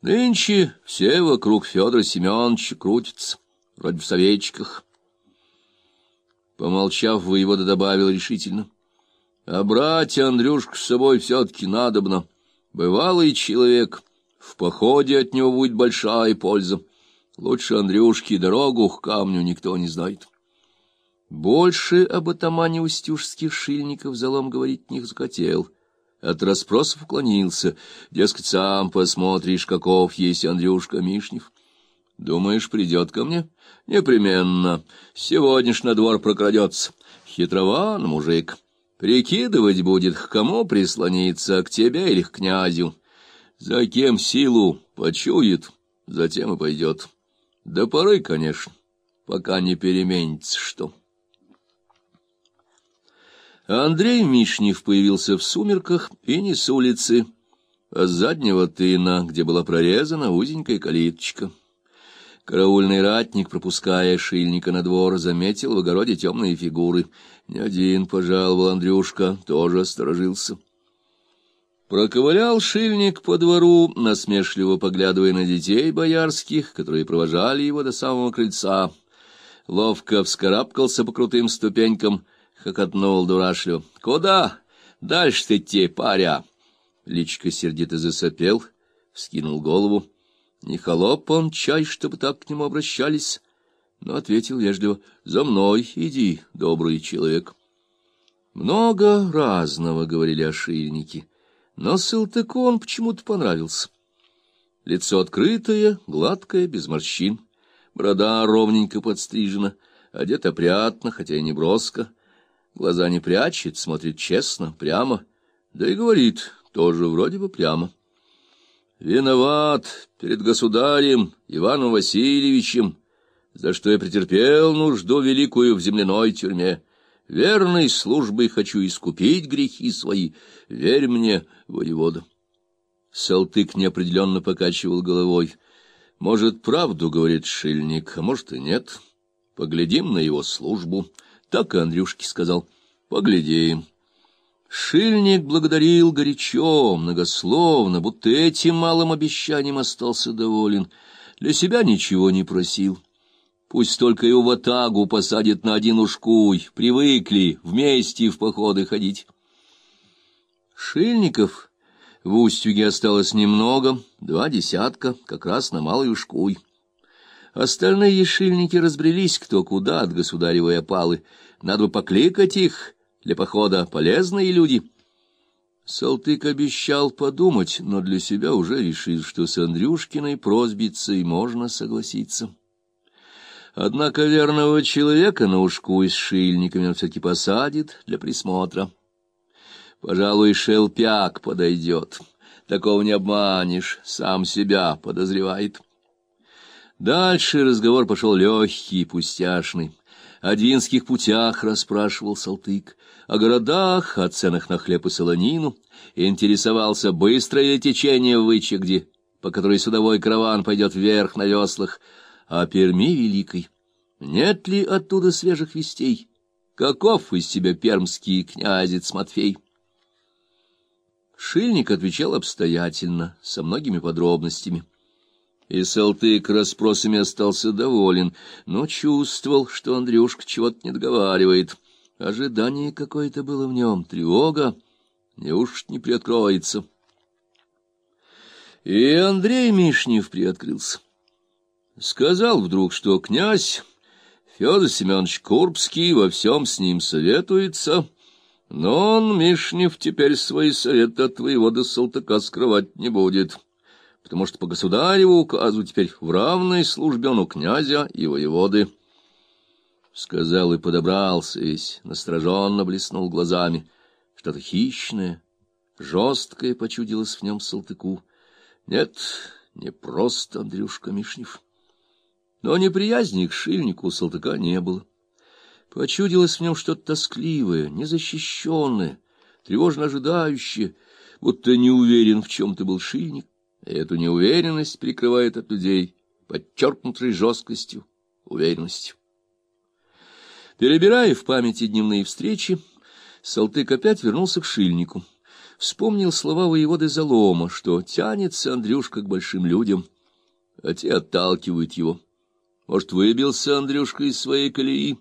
Нынче все вокруг Федора Семеновича крутятся, вроде в советчиках. Помолчав, воевода добавил решительно. — А брать Андрюшку с собой все-таки надобно. Бывалый человек, в походе от него будет большая польза. Лучше Андрюшки дорогу к камню никто не знает. Больше об атамане устюжских шильников залом говорить не захотел. От расспросов уклонился. Дескать, сам посмотришь, каков есть Андрюшка Мишнев. Думаешь, придет ко мне? Непременно. Сегодня ж на двор прокрадется. Хитрован мужик. Прикидывать будет, к кому прислониться, к тебе или к князю. За кем силу почует, затем и пойдет. До поры, конечно, пока не переменится что. Андрей Мишнев появился в сумерках и не с улицы, а с заднего тына, где была прорезана узенькая калиточка. Караульный ратник, пропуская шильника на двор, заметил в огороде темные фигуры. Не один пожаловал Андрюшка, тоже осторожился. Проковылял шильник по двору, насмешливо поглядывая на детей боярских, которые провожали его до самого крыльца. Ловко вскарабкался по крутым ступенькам —— хохотнул дурашливо. — Куда? Дальше идти, паря. Личка сердито засопел, вскинул голову. Не холоп он чай, чтобы так к нему обращались, но ответил вежливо. — За мной иди, добрый человек. Много разного говорили ошейники, но Салтыку он почему-то понравился. Лицо открытое, гладкое, без морщин, борода ровненько подстрижена, одет опрятно, хотя и не броско. Глаза не прячет, смотрит честно, прямо, да и говорит тоже вроде бы прямо. Виноват перед государем Иваном Васильевичем, за что я претерпел нужду великую в земляной тюрьме. Верной службой хочу искупить грехи свои. Верь мне, воевода. Салтык неопределенно покачивал головой. Может, правду говорит шильник, а может и нет. Поглядим на его службу. Так и Андрюшке сказал. Поглядим. Шильник благодарил горячо, многословно, будто этим малым обещанием остался доволен. Для себя ничего не просил. Пусть только его в атагу посадят на один ушкуй, привыкли вместе в походы ходить. Шильников в Устюге осталось немного, два десятка, как раз на малый ушкуй. Остальные шильники разбрелись кто куда от государевой опалы. Надо бы покликать их, для похода полезные люди. Салтык обещал подумать, но для себя уже решил, что с Андрюшкиной просьбицей можно согласиться. Однако верного человека на ушку с шильниками он все-таки посадит для присмотра. Пожалуй, шелпяк подойдет. Такого не обманешь, сам себя подозревает. Дальше разговор пошел легкий, пустяшный. О двинских путях расспрашивал Салтык, о городах, о ценах на хлеб и солонину, интересовался, быстрое течение в Вычегде, по которой судовой караван пойдет вверх на веслах, о Перми Великой. Нет ли оттуда свежих вестей? Каков из себя пермский князец Матфей? Шильник отвечал обстоятельно, со многими подробностями. И Салтык расспросами остался доволен, но чувствовал, что Андрюшка чего-то не договаривает. Ожидание какое-то было в нем, тревога, неуж не приоткроется. И Андрей Мишнев приоткрылся. Сказал вдруг, что князь Федор Семенович Курбский во всем с ним советуется, но он, Мишнев, теперь свои советы от твоего до Салтыка скрывать не будет потому что по государеву указу теперь в равной службе он у князя и воеводы. Сказал и подобрался весь, настороженно блеснул глазами. Что-то хищное, жесткое почудилось в нем Салтыку. Нет, не просто Андрюшка Мишнев. Но неприязни к шильнику у Салтыка не было. Почудилось в нем что-то тоскливое, незащищенное, тревожно ожидающее, будто не уверен, в чем ты был шильник эту неуверенность прикрывает от людей подчеркнутой жесткостью, уверенностью. Перебирая в памяти дневные встречи, Салтык опять вернулся к шильнику. Вспомнил слова воеводы Залома, что тянется Андрюшка к большим людям, а те отталкивают его. Может, выбился Андрюшка из своей колеи?